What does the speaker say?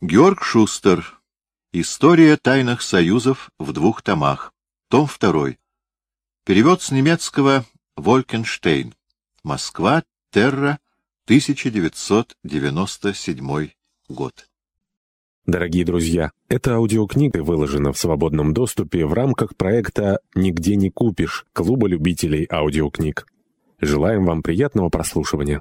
Георг Шустер. История тайных союзов в двух томах. Том 2. Перевод с немецкого Волькенштейн. Москва. Терра. 1997 год. Дорогие друзья, эта аудиокнига выложена в свободном доступе в рамках проекта «Нигде не купишь» Клуба любителей аудиокниг. Желаем вам приятного прослушивания.